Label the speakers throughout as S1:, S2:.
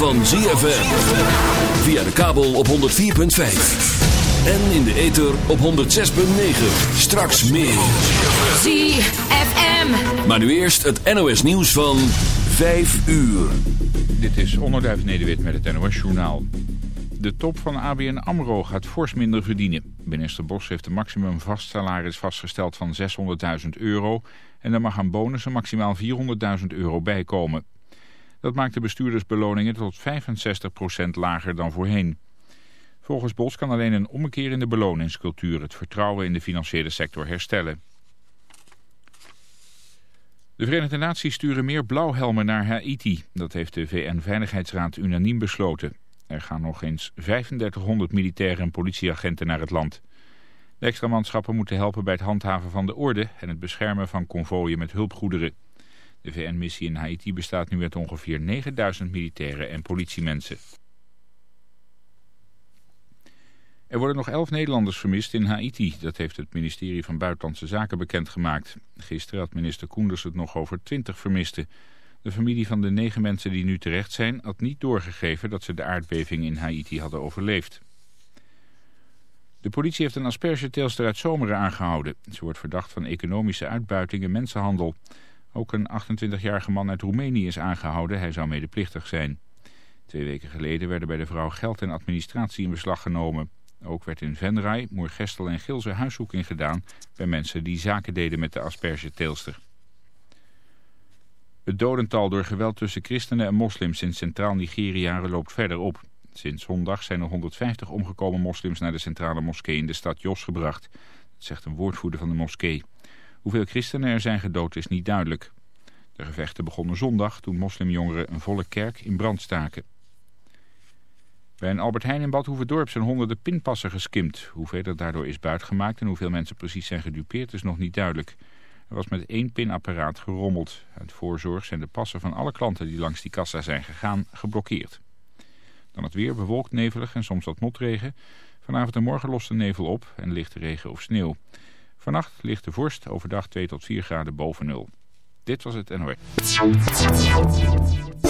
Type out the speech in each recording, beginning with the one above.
S1: van ZFM. Via de kabel op 104.5. En in de ether op 106.9. Straks meer.
S2: ZFM.
S1: Maar nu eerst het NOS nieuws van 5 uur.
S3: Dit is Onderduif Nederwit met het NOS Journaal. De top van ABN AMRO gaat fors minder verdienen. Minister Bos heeft de maximum salaris vastgesteld van 600.000 euro... en er mag aan bonussen maximaal 400.000 euro bijkomen. Dat maakt de bestuurdersbeloningen tot 65% lager dan voorheen. Volgens Bos kan alleen een ommekeer in de beloningscultuur het vertrouwen in de financiële sector herstellen. De Verenigde Naties sturen meer blauwhelmen naar Haiti. Dat heeft de VN-veiligheidsraad unaniem besloten. Er gaan nog eens 3500 militairen en politieagenten naar het land. De extra manschappen moeten helpen bij het handhaven van de orde... en het beschermen van konvooien met hulpgoederen. De VN-missie in Haiti bestaat nu uit ongeveer 9000 militairen en politiemensen. Er worden nog elf Nederlanders vermist in Haiti. Dat heeft het ministerie van Buitenlandse Zaken bekendgemaakt. Gisteren had minister Koenders het nog over 20 vermisten. De familie van de negen mensen die nu terecht zijn... had niet doorgegeven dat ze de aardbeving in Haiti hadden overleefd. De politie heeft een aspergeteelster uit Zomeren aangehouden. Ze wordt verdacht van economische uitbuiting en mensenhandel. Ook een 28-jarige man uit Roemenië is aangehouden. Hij zou medeplichtig zijn. Twee weken geleden werden bij de vrouw geld en administratie in beslag genomen. Ook werd in Venray, Moergestel en Gilze huiszoeking gedaan... bij mensen die zaken deden met de aspergeteelster. Het dodental door geweld tussen christenen en moslims in centraal Nigeria loopt verder op. Sinds zondag zijn er 150 omgekomen moslims naar de centrale moskee in de stad Jos gebracht. Dat zegt een woordvoerder van de moskee. Hoeveel christenen er zijn gedood is niet duidelijk. De gevechten begonnen zondag toen moslimjongeren een volle kerk in brand staken. Bij een Albert Heijn in Bad Hoeverdorp zijn honderden pinpassen geskimd. Hoeveel er daardoor is buitgemaakt en hoeveel mensen precies zijn gedupeerd is nog niet duidelijk. Er was met één pinapparaat gerommeld. Uit voorzorg zijn de passen van alle klanten die langs die kassa zijn gegaan geblokkeerd. Dan het weer bewolkt, nevelig en soms wat motregen. Vanavond en morgen lost de nevel op en lichte regen of sneeuw. Vannacht ligt de vorst overdag 2 tot 4 graden boven nul. Dit was het NOS. E.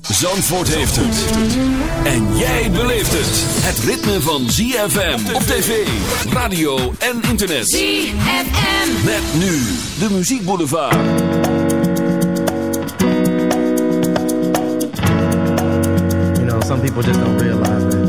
S1: Zandvoort heeft het. En jij beleeft het. Het ritme van ZFM op tv, radio en internet.
S2: ZFM.
S1: Met nu de muziekboulevard.
S4: You know, some people just don't realize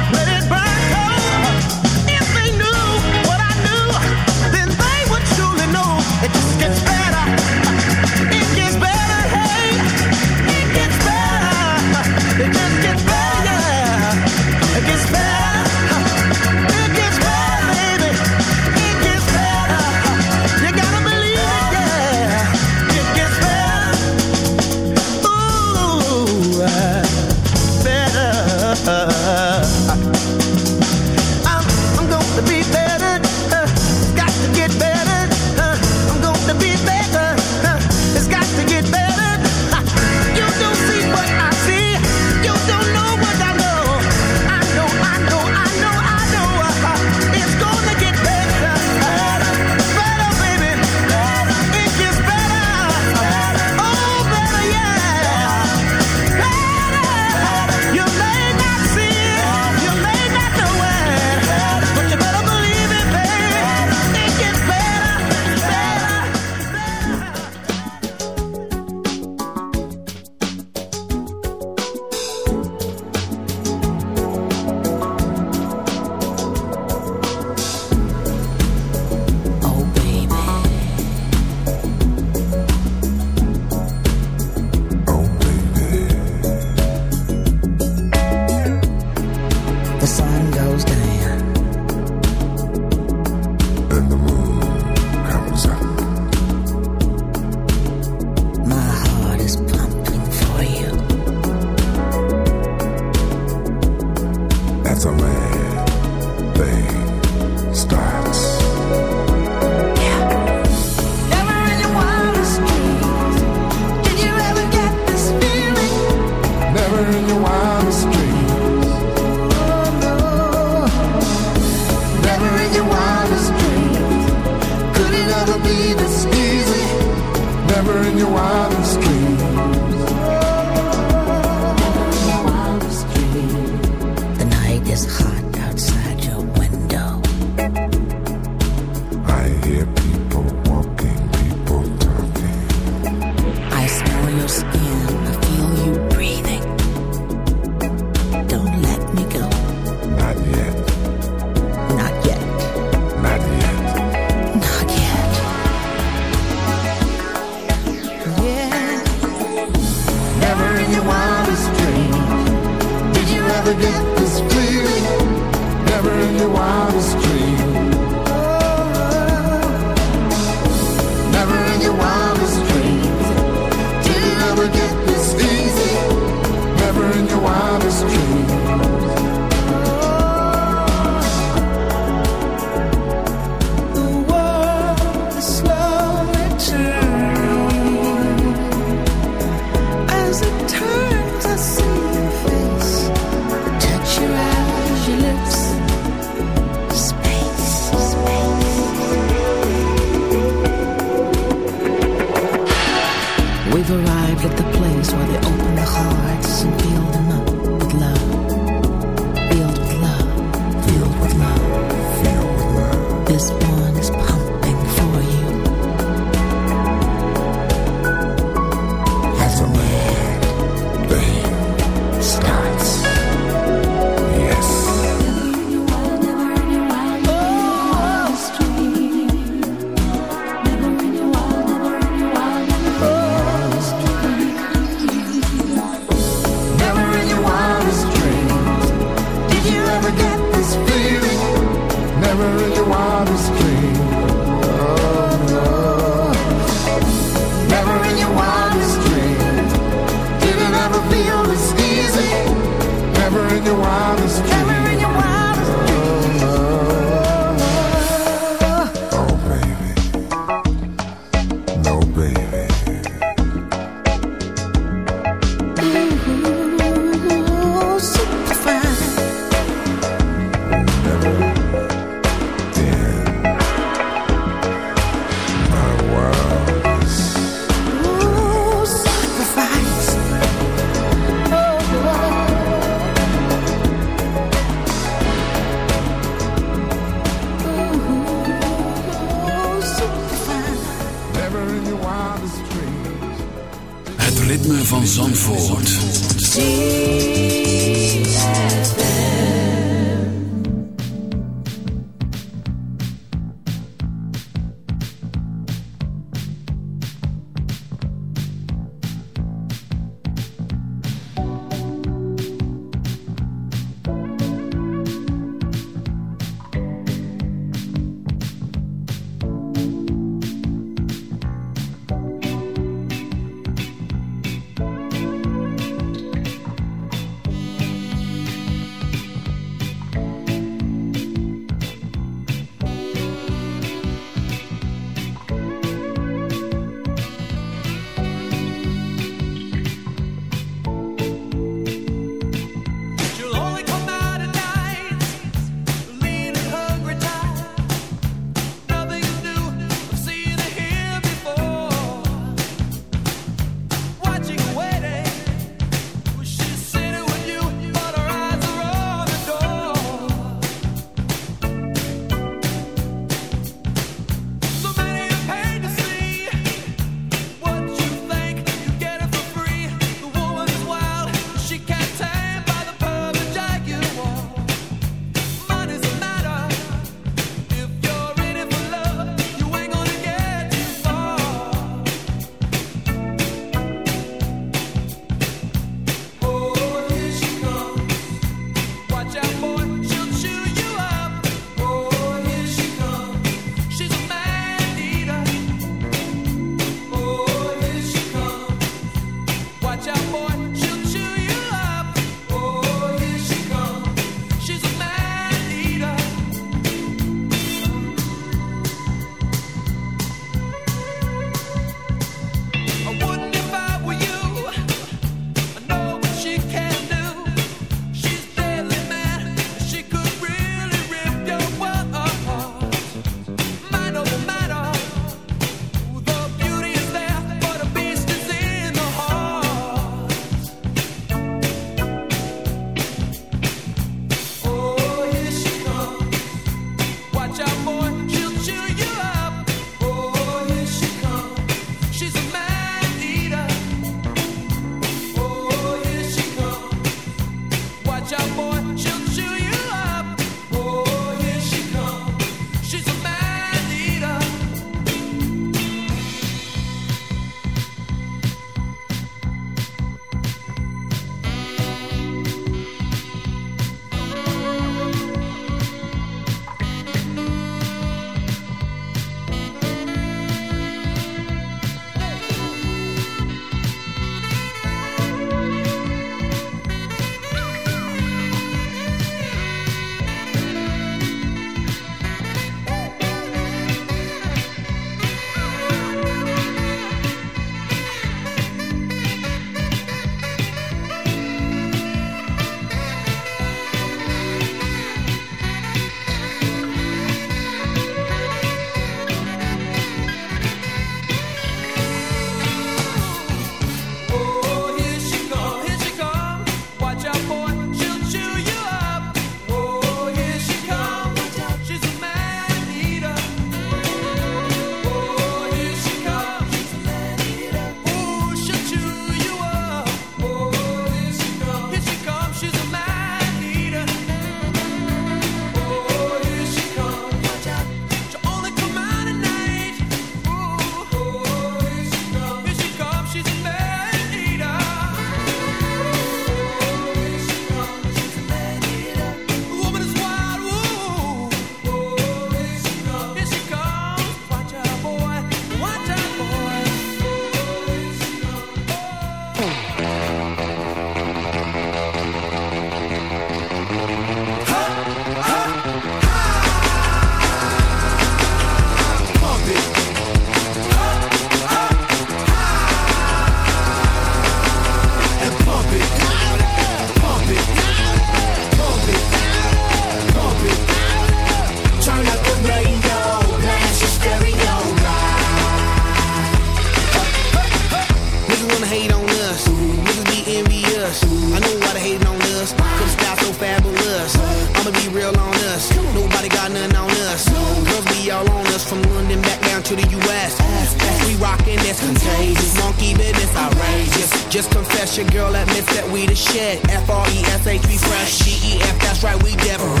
S4: to the
S5: U.S. That we rockin' this contagious. Monkey business outrageous. Just confess your girl admits that we the shit. F R E S H we fresh. G E F that's right we different.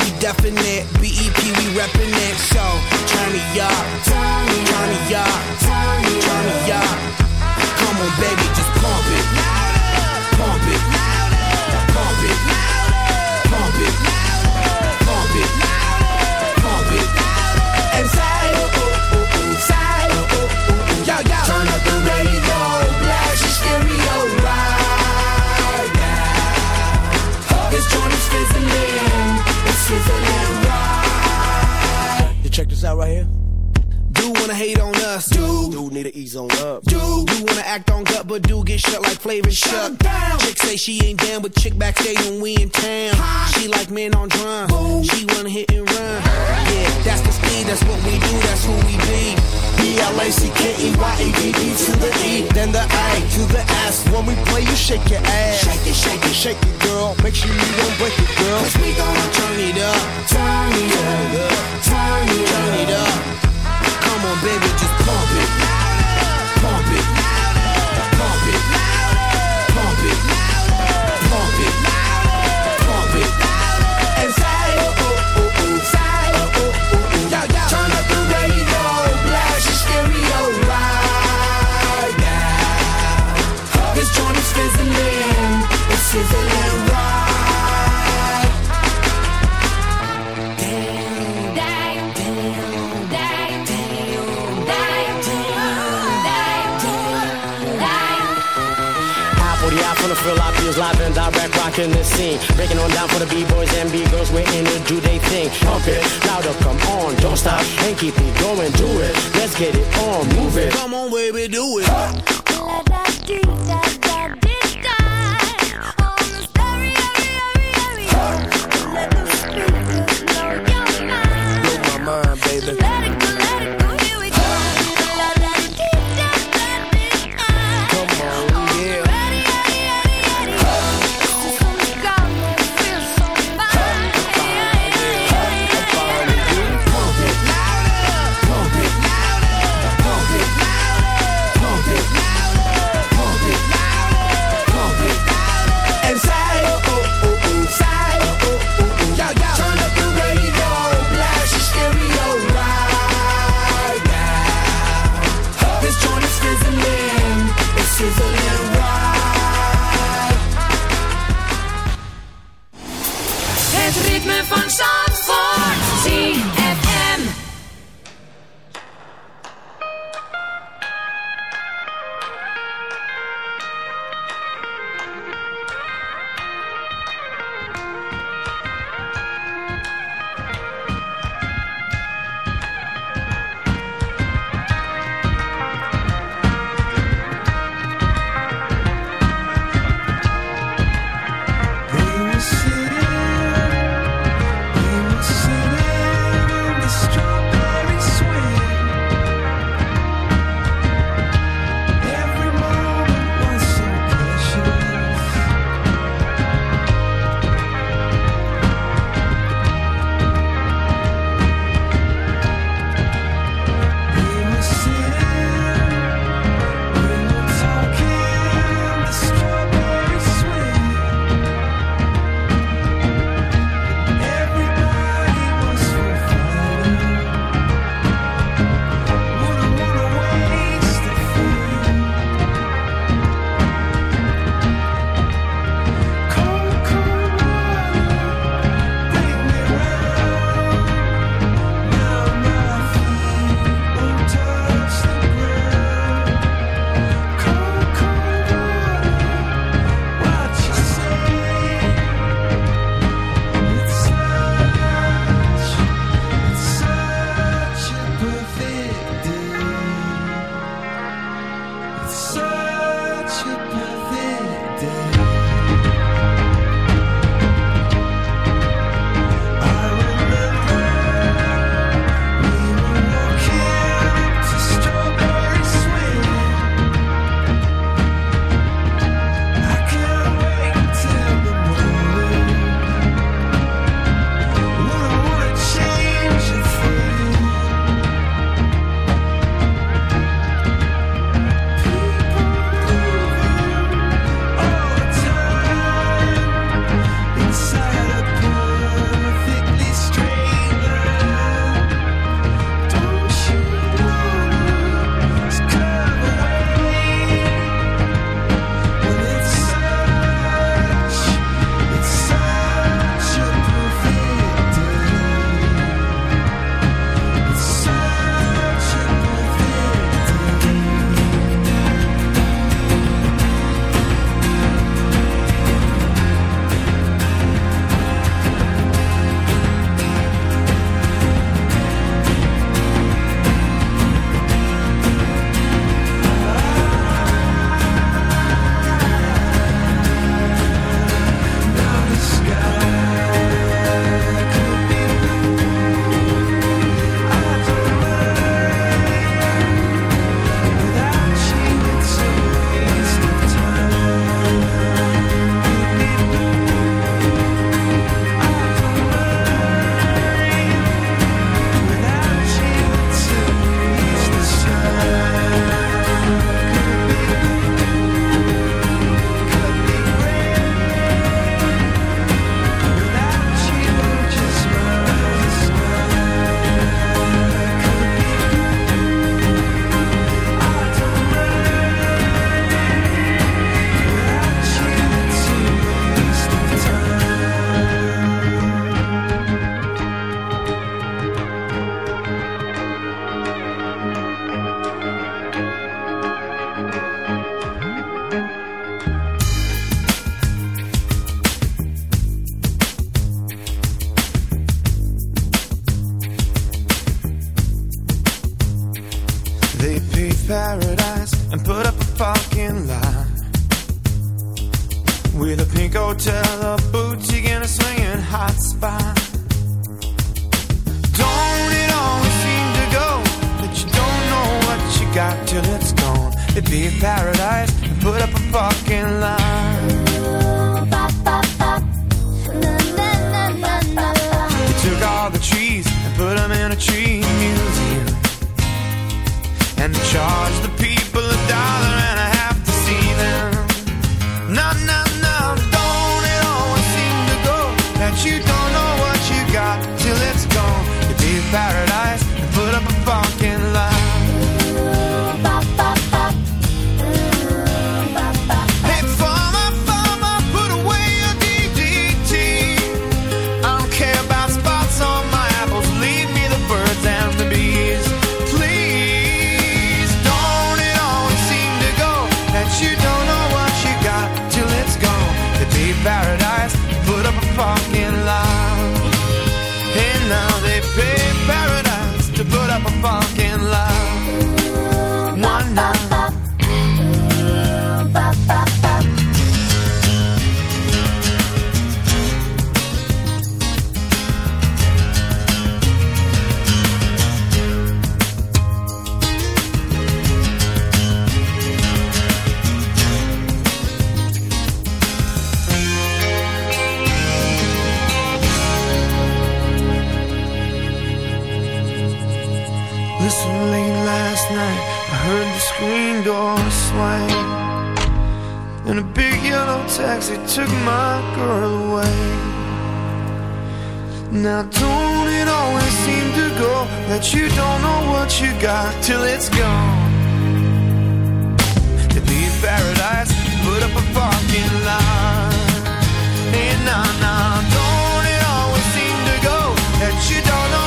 S5: We definite. B E P we reppin' it. So turn me up, turn me up, turn me up. Come on baby, just pump it, pump it, pump it, pump it, pump it. out right here do wanna hate on us. Do, do need to ease on up. Do, do wanna act on gut, but do get shut like flavor shut down. Chick say she ain't down, but chick backstage when we in town. Huh? She like men on drum. Boom. She wanna hit and run. Yeah, that's the speed, that's what we do, that's who we be. B-L-A-C-K-E-Y-A-D-D to the E, then the A to the S. When we play, you shake your ass. Shake it, shake it, shake it, girl. Make sure you don't break it, girl. Cause we gon' turn it up. Turn it up. Turn it up. Turn it up. Come on, baby, just pump it. Pump it. Pump it. Pump it. Pump it. Pump it. And your stereo right now. This joint is fizzling. It's
S6: gonna the our obvious live and direct rocking the scene. Breaking on down for the B-boys and B-girls, we're in it, do they thing. Pump it, louder, come on, don't stop. And keep it going, do it. Let's get it on, move it.
S5: Come on, baby, do it.
S7: trees and put them in a tree museum and charge the people took my girl away Now don't it always seem to go That you don't know what you got till it's gone To be paradise, put up a parking lot And now, now, don't it always seem to go That you don't know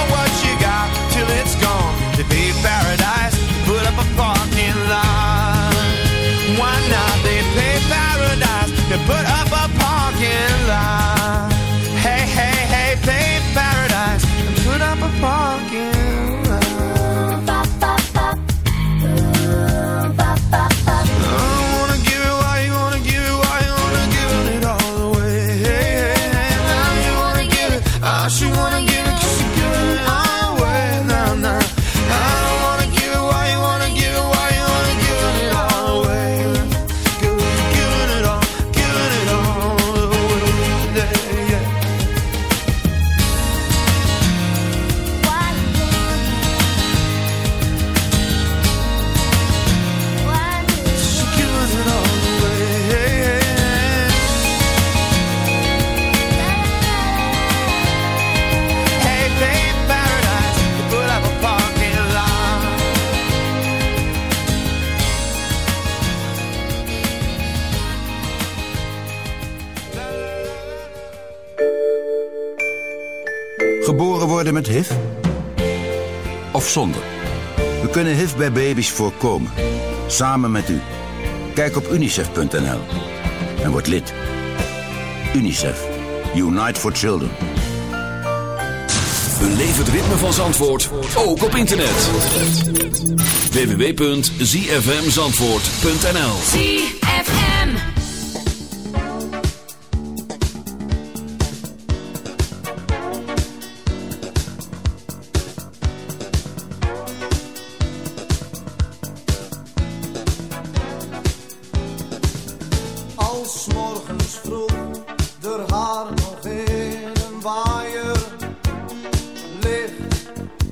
S8: baby's voorkomen. Samen met u. Kijk op unicef.nl en word lid. UNICEF. Unite for Children.
S1: Een het ritme van Zandvoort, ook op internet. www.zfmzandvoort.nl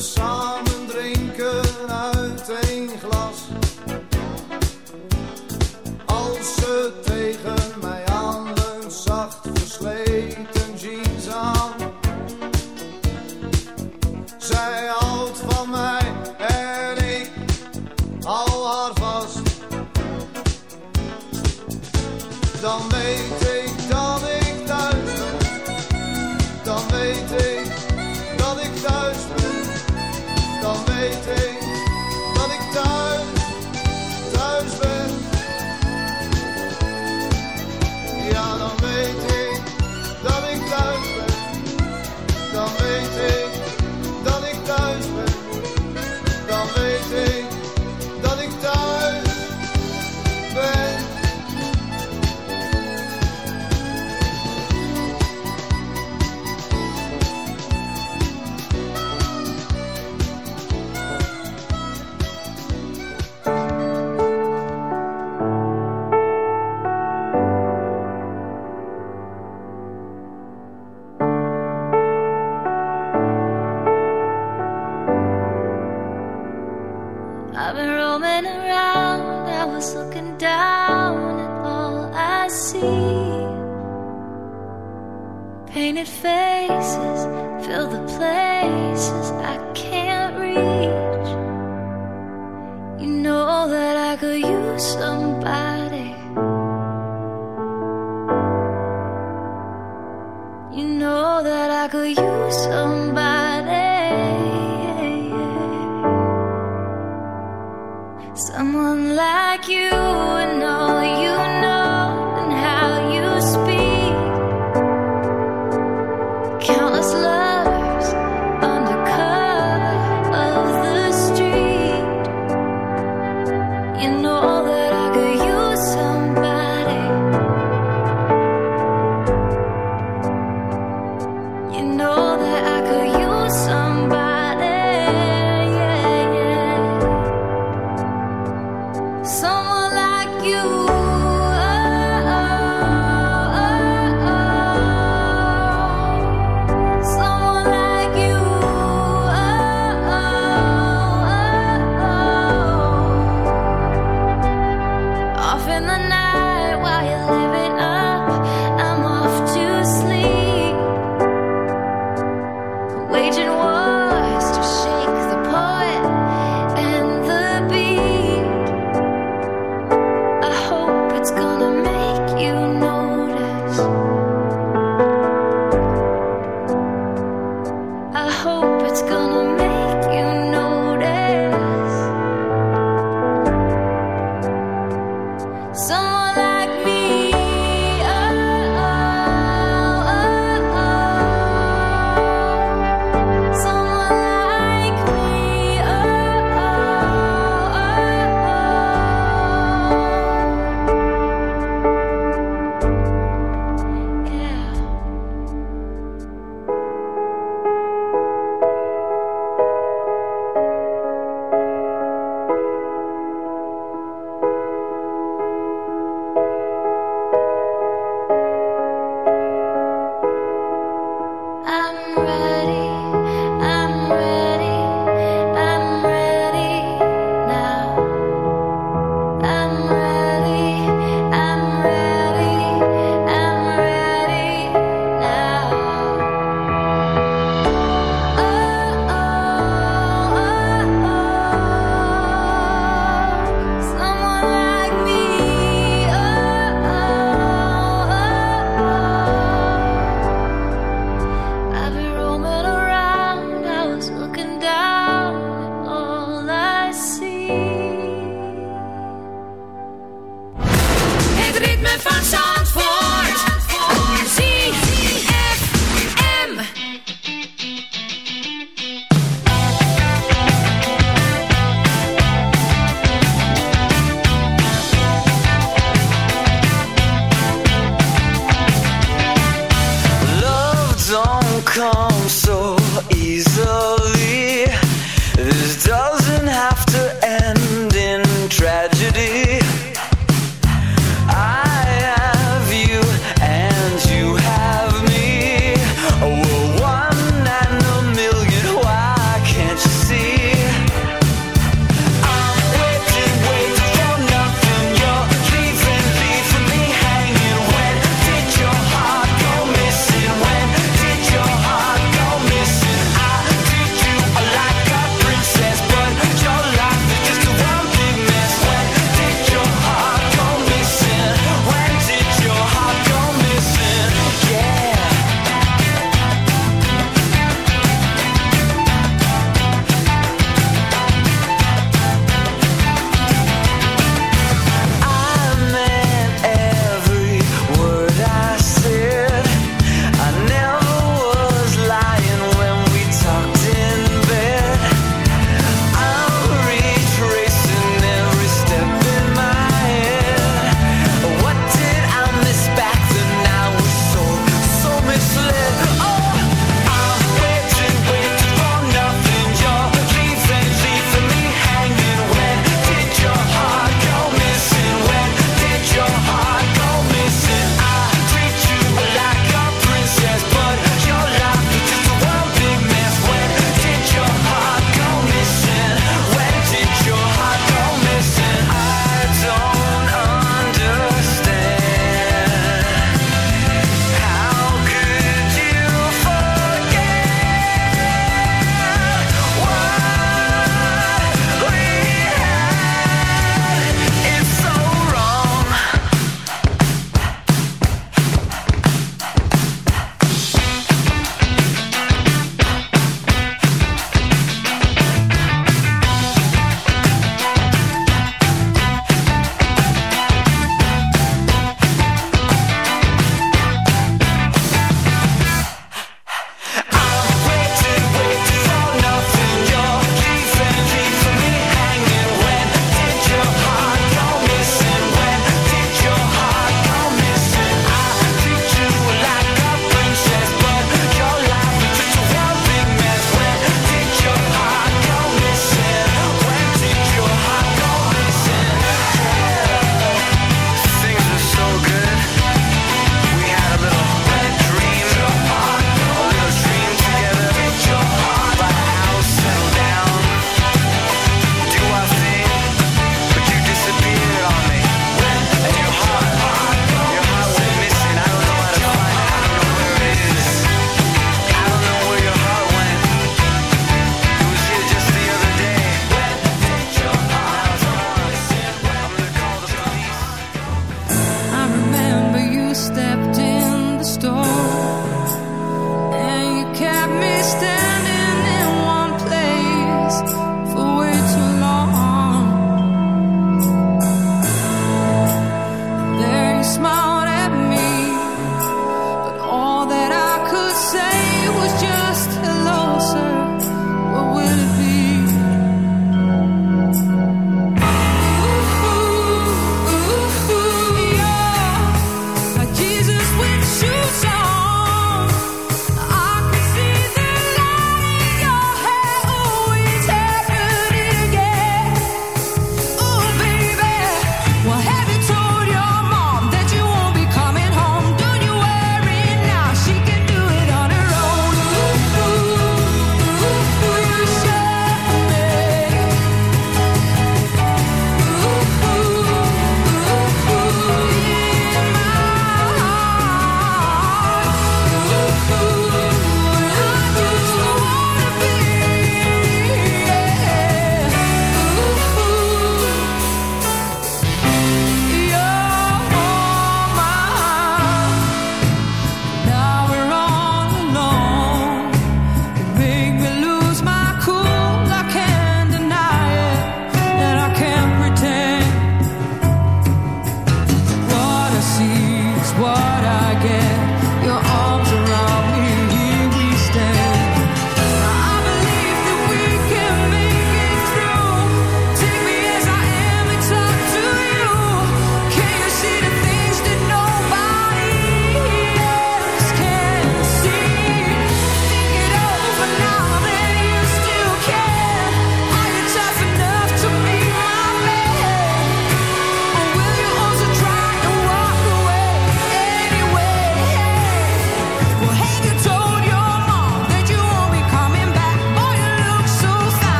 S7: song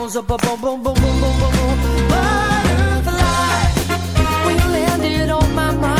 S9: bones, boom, boom, boom, boom, boom, boom, boom, butterfly. When you landed on my mind.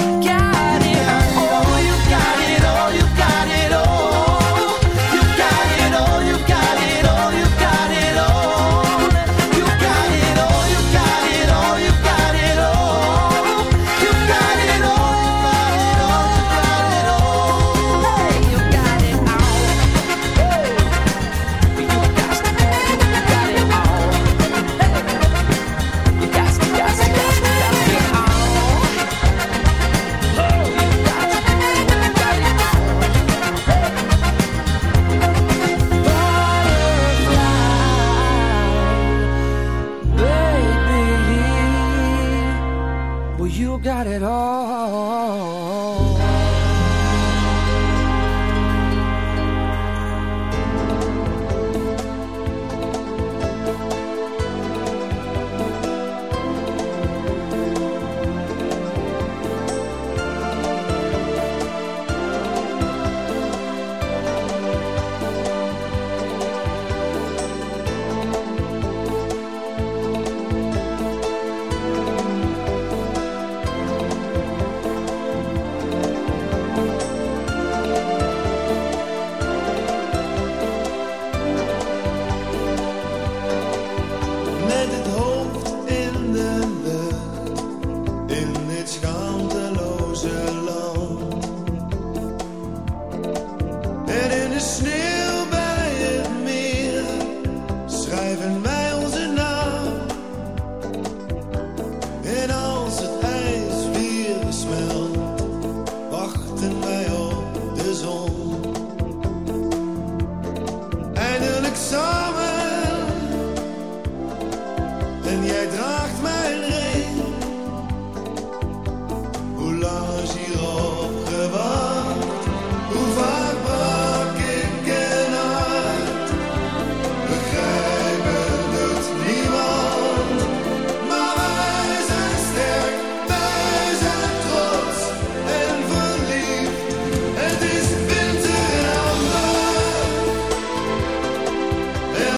S9: all, you got it all, you